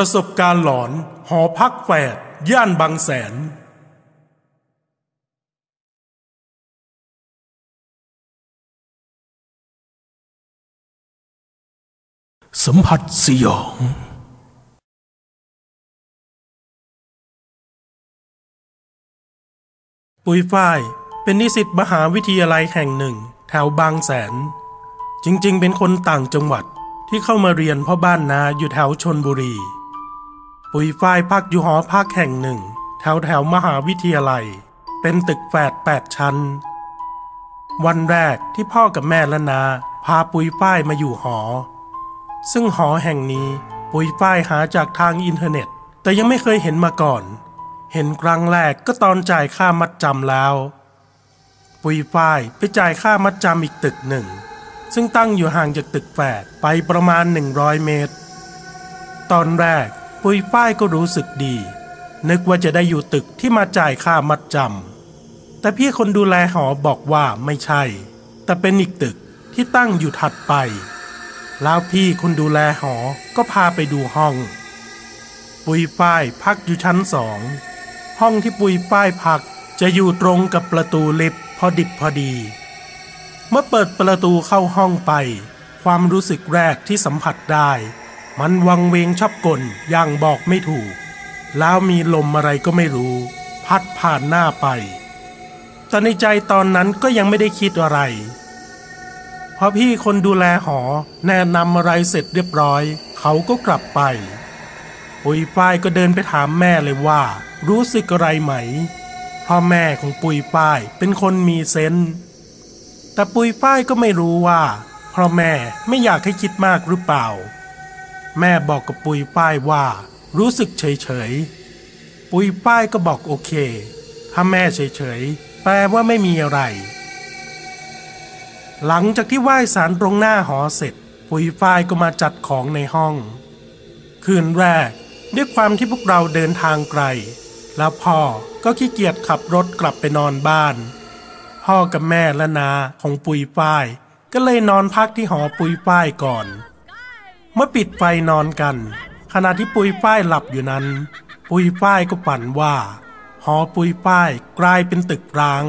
ประสบการณ์หลอน หอพักแฝด ย่านบางแสน สัมผัสสยอง ปุยฝ้ายเป็นนิสิตมหาวิทยาลัยแห่งหนึ่ง แถวบางแสน จริงๆ เป็นคนต่างจังหวัดที่เข้ามาเรียนเพราะบ้านนาอยู่แถวชนบุรี ปุ๋ยฝ้ายพักอยู่หอพักแห่งหนึ่ง แถวแถวมหาวิทยาลัย เป็นตึกแฝดแปดชั้น วันแรกที่พ่อกับแม่และนา พาปุ๋ยฝ้ายมาอยู่หอ ซึ่งหอแห่งนี้ปุ๋ยฝ้ายหาจากทางอินเทอร์เน็ต แต่ยังไม่เคยเห็นมาก่อน เห็นครั้งแรกก็ตอนจ่ายค่ามัดจำแล้ว ปุ๋ยฝ้ายไปจ่ายค่ามัดจำอีกตึกหนึ่ง ซึ่งตั้งอยู่ห่างจากตึกแฝดไปประมาณ 100 เมตร ตอนแรก ปุยฝ้ายก็รู้สึกดี นึกว่าจะได้อยู่ตึกที่มาจ่ายค่ามัดจำแต่พี่คนดูแลหอบอกว่าไม่ใช่ แต่เป็นอีกตึกที่ตั้งอยู่ถัดไป แล้วพี่คนดูแลหอก็พาไปดูห้อง ปุยฝ้ายพักอยู่ชั้นสองห้องที่ปุยฝ้ายพักจะอยู่ตรงกับประตูลิฟต์พอดิบพอดี เมื่อเปิดประตูเข้าห้องไป ความรู้สึกแรกที่สัมผัสได้ มันวังเวงชอบกลอย่างบอกไม่ถูก แล้วมีลมอะไรก็ไม่รู้ พัดผ่านหน้าไป แต่ในใจตอนนั้นก็ยังไม่ได้คิดอะไรพอพี่คนดูแลหอแนะนำอะไรเสร็จเรียบร้อย เขาก็กลับไปปุยฝ้ายก็เดินไปถามแม่เลยว่า รู้สึกอะไรไหมพ่อแม่ของปุยฝ้ายเป็นคนมีเซนส์แต่ปุยฝ้ายก็ไม่รู้ว่าพราะแม่ไม่อยากให้คิดมากหรือเปล่า แม่บอกกับปุยฝ้ายว่า รู้สึกเฉยเฉยๆปุยฝ้ายก็บอกโอเค ถ้าแม่เฉยเฉยๆแปลว่าไม่มีอะไร หลังจากที่ไหว้สารตรงหน้าหอเสร็จ ปุยฝ้ายก็มาจัดของในห้อง คืนแรกด้วยความที่พวกเราเดินทางไกล แล้วพ่อก็ขี้เกียจขับรถกลับไปนอนบ้าน พ่อกับแม่และนาของปุยฝ้าย ก็เลยนอนพักที่หอปุยฝ้ายก่อน เมื่อปิดไฟนอนกัน ขณะที่ปุยฝ้ายหลับอยู่นั้น ปุยฝ้ายก็ฝันว่า หอปุยฝ้ายกลายเป็นตึกร้าง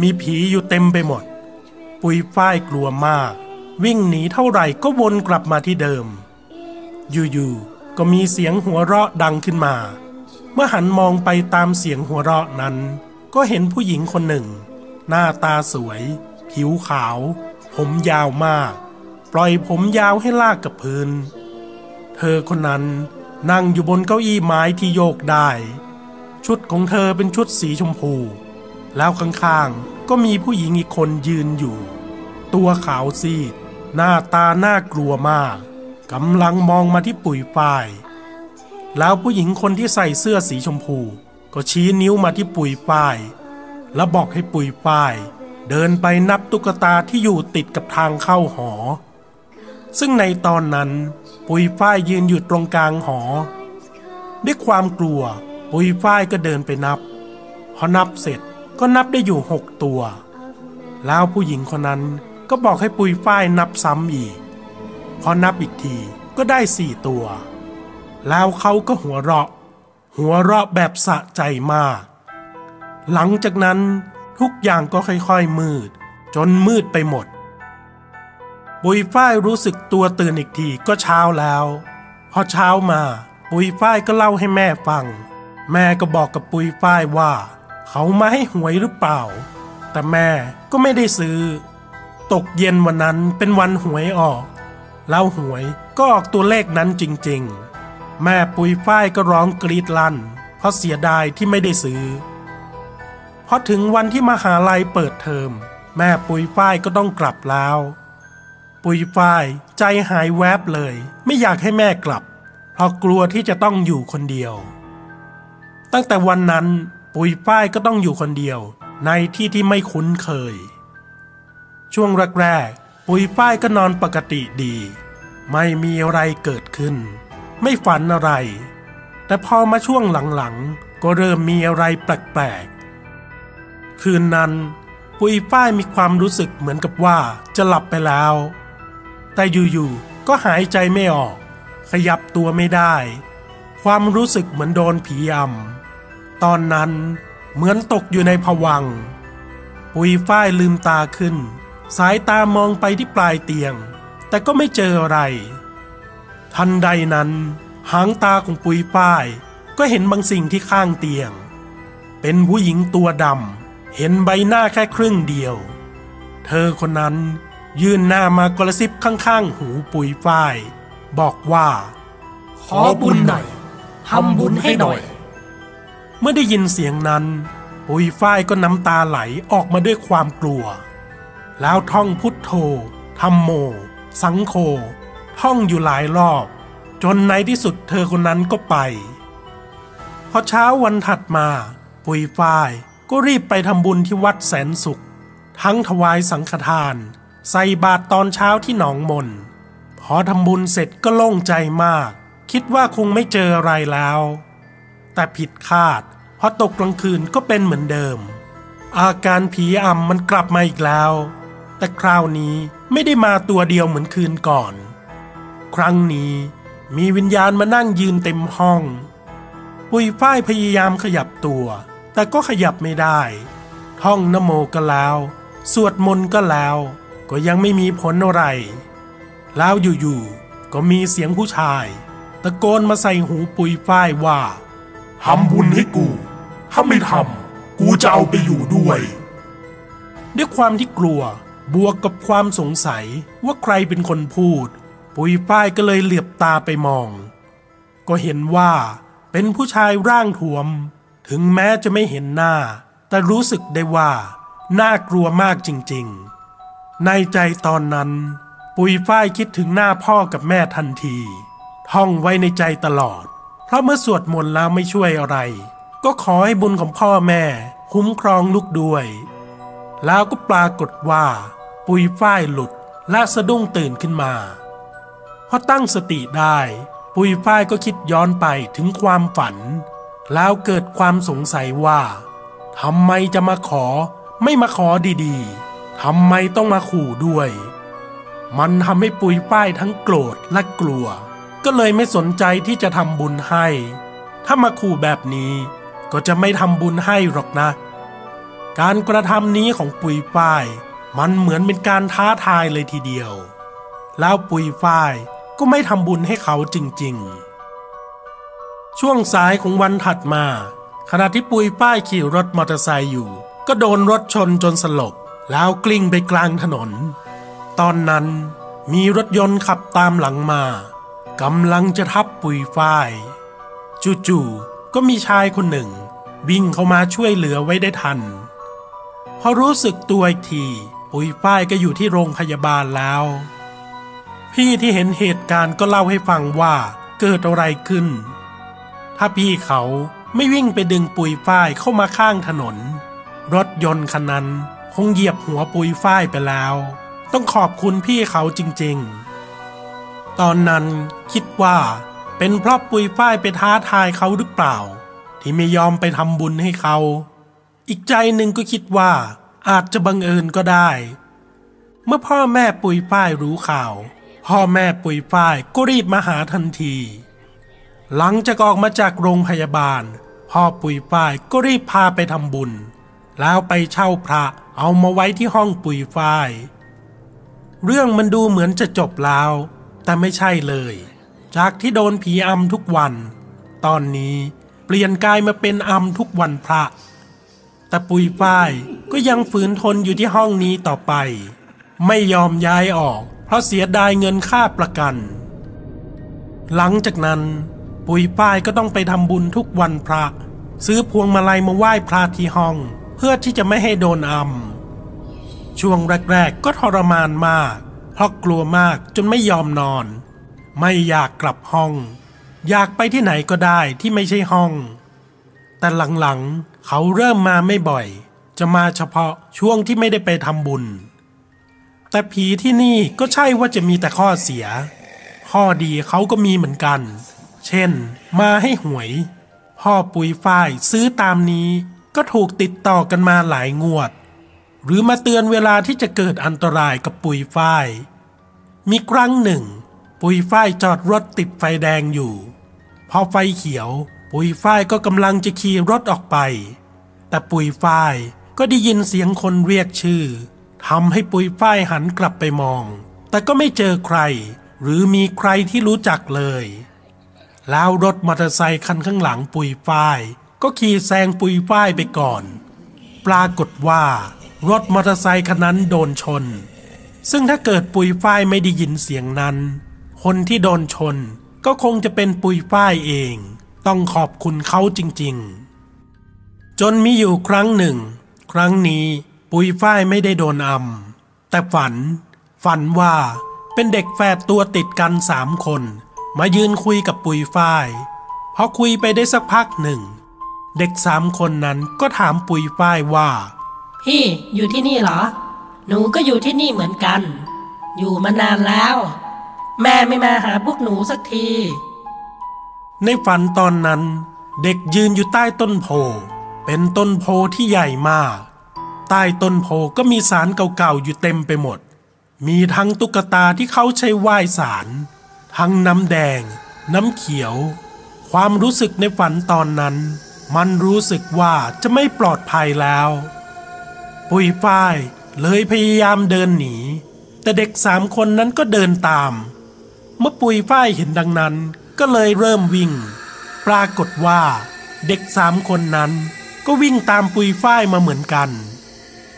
มีผีอยู่เต็มไปหมด ปุยฝ้ายกลัวมาก วิ่งหนีเท่าไหร่ก็วนกลับมาที่เดิม อยู่ๆก็มีเสียงหัวเราะดังขึ้นมา เมื่อหันมองไปตามเสียงหัวเราะนั้น ก็เห็นผู้หญิงคนหนึ่ง หน้าตาสวย ผิวขาว ผมยาวมาก ปล่อยผมยาวให้ลากกับพื้น เธอคนนั้นนั่งอยู่บนเก้าอี้ไม้ที่โยกได้ ชุดของเธอเป็นชุดสีชมพู แล้วข้างๆก็มีผู้หญิงอีกคนยืนอยู่ ตัวขาวซีด หน้าตาน่ากลัวมากกำลังมองมาที่ปุ๋ยฝ้าย แล้วผู้หญิงคนที่ใส่เสื้อสีชมพู ก็ชี้นิ้วมาที่ปุ๋ยฝ้าย แล้วบอกให้ปุ๋ยฝ้าย เดินไปนับตุ๊กตาที่อยู่ติดกับทางเข้าหอ ซึ่งในตอนนั้นปุยฝ้ายยืนอยู่ตรงกลางหอ ด้วยความกลัวปุยฝ้ายก็เดินไปนับ พอนับเสร็จก็นับได้อยู่หกตัว แล้วผู้หญิงคนนั้นก็บอกให้ปุยฝ้ายนับซ้ำอีก พอนับอีกทีก็ได้สี่ตัว แล้วเขาก็หัวเราะ หัวเราะแบบสะใจมาก หลังจากนั้นทุกอย่างก็ค่อยๆมืด จนมืดไปหมด ปุยฝ้ายรู้สึกตัวตื่นอีกทีก็เช้าแล้ว พอเช้ามาปุยฝ้ายก็เล่าให้แม่ฟัง แม่ก็บอกกับปุยฝ้ายว่า เขามาให้หวยหรือเปล่า แต่แม่ก็ไม่ได้ซื้อ ตกเย็นวันนั้นเป็นวันหวยออกแล้วหวยก็ออกตัวเลขนั้นจริงๆ แม่ปุยฝ้ายก็ร้องกรีดลั่น เพราะเสียดายที่ไม่ได้ซื้อพอถึงวันที่มหาลัยเปิดเทอมแม่ปุยฝ้ายก็ต้องกลับแล้ว ปุยฝ้ายใจหายแวบเลย ไม่อยากให้แม่กลับ เพราะกลัวที่จะต้องอยู่คนเดียว ตั้งแต่วันนั้นปุยฝ้ายก็ต้องอยู่คนเดียว ในที่ที่ไม่คุ้นเคย ช่วงแรกๆปุยฝ้ายก็นอนปกติดี ไม่มีอะไรเกิดขึ้น ไม่ฝันอะไร แต่พอมาช่วงหลังๆ ก็เริ่มมีอะไรแปลกๆ คืนนั้นปุยฝ้ายมีความรู้สึกเหมือนกับว่าจะหลับไปแล้ว แต่อยู่ๆก็หายใจไม่ออก ขยับตัวไม่ได้ ความรู้สึกเหมือนโดนผีอำตอนนั้นเหมือนตกอยู่ในผวัง ปุยฝ้ายลืมตาขึ้น สายตามองไปที่ปลายเตียง แต่ก็ไม่เจออะไร ทันใดนั้นหางตาของปุยฝ้ายก็เห็นบางสิ่งที่ข้างเตียง เป็นผู้หญิงตัวดำเห็นใบหน้าแค่ครึ่งเดียว เธอคนนั้น ยื่นหน้ามากระซิบข้างๆ หูปุยฝ้าย บอกว่า ขอบุญหน่อยทำบุญให้หน่อย เมื่อได้ยินเสียงนั้น ปุยฝ้ายก็น้ำตาไหลออกมาด้วยความกลัว แล้วท่องพุทโธธรรมโม สังโฆท่องอยู่หลายรอบ จนในที่สุดเธอคนนั้นก็ไป พอเช้าวันถัดมา ปุยฝ้ายก็รีบไปทำบุญที่วัดแสนสุข ทั้งถวายสังฆทาน ใส่บาตรตอนเช้าที่หนองมน พอทำบุญเสร็จก็โล่งใจมาก คิดว่าคงไม่เจออะไรแล้ว แต่ผิดคาดพอตกกลางคืนก็เป็นเหมือนเดิม อาการผีอำมันกลับมาอีกแล้ว แต่คราวนี้ไม่ได้มาตัวเดียวเหมือนคืนก่อน ครั้งนี้มีวิญญาณมานั่งยืนเต็มห้อง ปุยฝ้ายพยายามขยับตัว แต่ก็ขยับไม่ได้ ท่องนโมก็แล้ว สวดมนต์ก็แล้ว ก็ยังไม่มีผลอะไร แล้วอยู่ๆ ก็มีเสียงผู้ชาย ตะโกนมาใส่หูปุยฝ้ายว่าทำบุญให้กู ถ้าไม่ทำกูจะเอาไปอยู่ด้วย ด้วยความที่กลัวบวกกับความสงสัยว่าใครเป็นคนพูด ปุยฝ้ายก็เลยเหลือบตาไปมอง ก็เห็นว่าเป็นผู้ชายร่างทวม ถึงแม้จะไม่เห็นหน้า แต่รู้สึกได้ว่าน่ากลัวมากจริง ๆ ในใจตอนนั้น ปุยฝ้ายคิดถึงหน้าพ่อกับแม่ทันที ท่องไว้ในใจตลอด เพราะเมื่อสวดมนต์แล้วไม่ช่วยอะไร ก็ขอให้บุญของพ่อแม่ คุ้มครองลูกด้วย แล้วก็ปรากฏว่า ปุยฝ้ายหลุดและสะดุ้งตื่นขึ้นมาพอตั้งสติได้ ปุยฝ้ายก็คิดย้อนไปถึงความฝัน แล้วเกิดความสงสัยว่าทำไมจะมาขอไม่มาขอดีๆ ทำไมต้องมาขู่ด้วย มันทำให้ปุยฝ้ายทั้งโกรธและกลัว ก็เลยไม่สนใจที่จะทำบุญให้ ถ้ามาขู่แบบนี้ก็จะไม่ทำบุญให้หรอกนะ การกระทำนี้ของปุยฝ้าย มันเหมือนเป็นการท้าทายเลยทีเดียว แล้วปุยฝ้ายก็ไม่ทำบุญให้เขาจริง ๆ ช่วงสายของวันถัดมา ขณะที่ปุยฝ้ายขี่รถมอเตอร์ไซค์อยู่ ก็โดนรถชนจนสลบ แล้วกลิ้งไปกลางถนน ตอนนั้นมีรถยนต์ขับตามหลังมากำลังจะทับปุยฝ้ายจู่ๆก็มีชายคนหนึ่ง วิ่งเข้ามาช่วยเหลือไว้ได้ทัน พอรู้สึกตัวอีกที ปุยฝ้ายก็อยู่ที่โรงพยาบาลแล้ว พี่ที่เห็นเหตุการณ์ก็เล่าให้ฟังว่าเกิดอะไรขึ้น ถ้าพี่เขาไม่วิ่งไปดึงปุยฝ้ายเข้ามาข้างถนน รถยนต์คันนั้น คงเหยียบหัวปุยฝ้ายไปแล้ว ต้องขอบคุณพี่เขาจริงๆ ตอนนั้นคิดว่าเป็นเพราะปุยฝ้ายไปท้าทายเขาหรือเปล่า ที่ไม่ยอมไปทำบุญให้เขา อีกใจหนึ่งก็คิดว่าอาจจะบังเอิญก็ได้ เมื่อพ่อแม่ปุยฝ้ายรู้ข่าว พ่อแม่ปุยฝ้ายก็รีบมาหาทันที หลังจากออกมาจากโรงพยาบาล พ่อปุยฝ้ายก็รีบพาไปทำบุญ แล้วไปเช่าพระเอามาไว้ที่ห้องปุยฝ้าย เรื่องมันดูเหมือนจะจบแล้ว แต่ไม่ใช่เลย จากที่โดนผีอำทุกวัน ตอนนี้เปลี่ยนกายมาเป็นอำทุกวันพระ แต่ปุยฝ้ายก็ยังฝืนทนอยู่ที่ห้องนี้ต่อไป ไม่ยอมย้ายออก เพราะเสียดายเงินค่าประกัน หลังจากนั้นปุยฝ้ายก็ต้องไปทำบุญทุกวันพระ ซื้อพวงมาลัยมาไหว้พระที่ห้อง พื่อที่จะไม่ให้โดนอำช่วงแรกๆก็ทรมานมาก เพราะกลัวมากจนไม่ยอมนอน ไม่อยากกลับห้อง อยากไปที่ไหนก็ได้ที่ไม่ใช่ห้อง แต่หลังๆเขาเริ่มมาไม่บ่อย จะมาเฉพาะช่วงที่ไม่ได้ไปทำบุญ แต่ผีที่นี่ก็ใช่ว่าจะมีแต่ข้อเสีย ข้อดีเขาก็มีเหมือนกัน เช่น มาให้หวย พ่อปุยฝ้ายซื้อตามนี้ ก็ถูกติดต่อกันมาหลายงวด หรือมาเตือนเวลาที่จะเกิดอันตรายกับปุยฝ้าย มีครั้งหนึ่ง ปุยฝ้ายจอดรถติดไฟแดงอยู่ พอไฟเขียว ปุยฝ้ายก็กำลังจะขี่รถออกไป แต่ปุยฝ้ายก็ได้ยินเสียงคนเรียกชื่อทำให้ปุยฝ้ายหันกลับไปมอง แต่ก็ไม่เจอใคร หรือมีใครที่รู้จักเลย แล้วรถมอเตอร์ไซคันข้างหลังปุยฝ้าย ก็ขี่แซงปุยฝ้ายไปก่อน ปรากฏว่ารถมอเตอร์ไซค์คันนั้นโดนชน ซึ่งถ้าเกิดปุยฝ้ายไม่ได้ยินเสียงนั้น คนที่โดนชนก็คงจะเป็นปุยฝ้ายเอง ต้องขอบคุณเขาจริงๆ จนมีอยู่ครั้งหนึ่ง ครั้งนี้ปุยฝ้ายไม่ได้โดนอำแต่ฝัน ฝันว่าเป็นเด็กแฝดตัวติดกันสามคน มายืนคุยกับปุยฝ้ายพอคุยไปได้สักพักหนึ่ง เด็กสามคนนั้นก็ถามปุยฝ้ายว่า พี่อยู่ที่นี่เหรอ หนูก็อยู่ที่นี่เหมือนกัน อยู่มานานแล้ว แม่ไม่มาหาพวกหนูสักที ในฝันตอนนั้น เด็กยืนอยู่ใต้ต้นโพ เป็นต้นโพที่ใหญ่มาก ใต้ต้นโพก็มีสารเก่าๆอยู่เต็มไปหมด มีทั้งตุ๊กตาที่เขาใช้ไหว้สาร ทั้งน้ำแดง น้ำเขียว ความรู้สึกในฝันตอนนั้น มันรู้สึกว่าจะไม่ปลอดภัยแล้ว ปุยฝ้ายเลยพยายามเดินหนี แต่เด็กสามคนนั้นก็เดินตาม เมื่อปุยฝ้ายเห็นดังนั้นก็เลยเริ่มวิ่ง ปรากฏว่าเด็กสามคนนั้นก็วิ่งตามปุยฝ้ายมาเหมือนกัน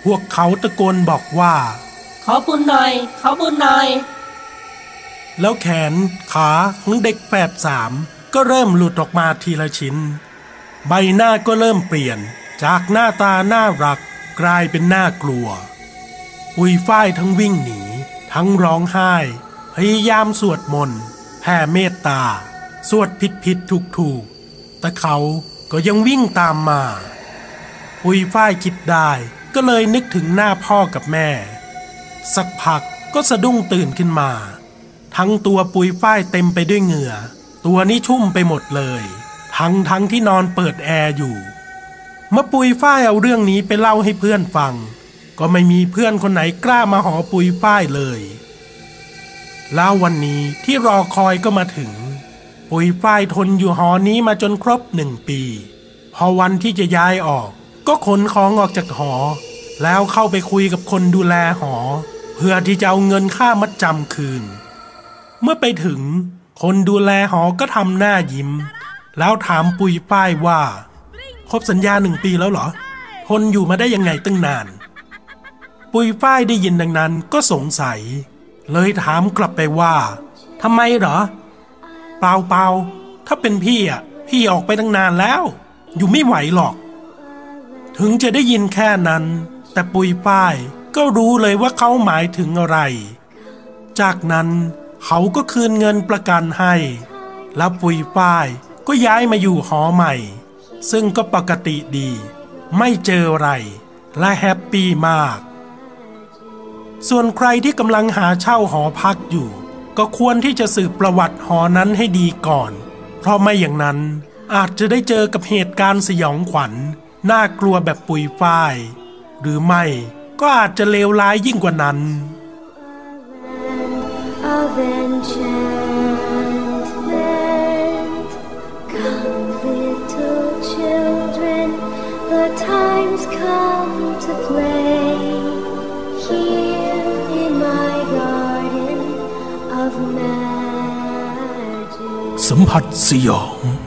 พวกเขาตะโกนบอกว่า ขอบุญหน่อย ขอบุญหน่อย แล้วแขนขาของเด็กแฝดสามก็เริ่มหลุดออกมาทีละชิ้น ใบหน้าก็เริ่มเปลี่ยนจากหน้าตาน่ารักกลายเป็นหน่ากลัว ปุยฝ้ายทั้งวิ่งหนี ทั้งร้องไห้ พยายามสวดมนต์แผ่เมตตา สวดผิดผิดถูกถูกแต่เขาก็ยังวิ่งตามมา ปุยฝ้ายคิดได้ก็เลยนึกถึงหน้าพ่อกับแม่ สักพักก็สะดุ้งตื่นขึ้นมา ทั้งตัวปุยฝ้ายเต็มไปด้วยเหงื่อ ตัวนี้ชุ่มไปหมดเลย ทั้งทั้งที่นอนเปิดแอร์อยู่เมื่อปุยฝ้ายเอาเรื่องนี้ไปเล่าให้เพื่อนฟัง ก็ไม่มีเพื่อนคนไหนกล้ามาหอปุยฝ้ายเลย แล้ววันนี้ที่รอคอยก็มาถึง ปุยฝ้ายทนอยู่หอนี้มาจนครบหนึ่งปี พอวันที่จะย้ายออก ก็ขนของออกจากหอ แล้วเข้าไปคุยกับคนดูแลหอ เพื่อที่จะเอาเงินค่ามัดจำคืน เมื่อไปถึง คนดูแลหอก็ทำหน้ายิ้ม แล้วถามปุยฝ้ายว่า ครบสัญญาหนึ่งปีแล้วเหรอ ทนอยู่มาได้ยังไงตั้งนาน ปุยฝ้ายได้ยินดังนั้นก็สงสัย เลยถามกลับไปว่าทำไมเหรอ เปล่าเปล่าถ้าเป็นพี่อะ พี่ออกไปตั้งนานแล้ว อยู่ไม่ไหวหรอก ถึงจะได้ยินแค่นั้น แต่ปุยฝ้ายก็รู้เลยว่าเขาหมายถึงอะไร จากนั้นเขาก็คืนเงินประกันให้ แล้วปุยฝ้าย ก็ย้ายมาอยู่หอใหม่ ซึ่งก็ปกติดี ไม่เจออะไร และแฮปปี้มาก ส่วนใครที่กำลังหาเช่าหอพักอยู่ ก็ควรที่จะสืบประวัติหอนั้นให้ดีก่อน เพราะไม่อย่างนั้นอาจจะได้เจอกับเหตุการณ์สยองขวัญน่ากลัวแบบปุยฝ้าย หรือไม่ก็อาจจะเลวร้ายยิ่งกว่านั้น of time's come to play here in my garden of magic. สัมผัสสยอง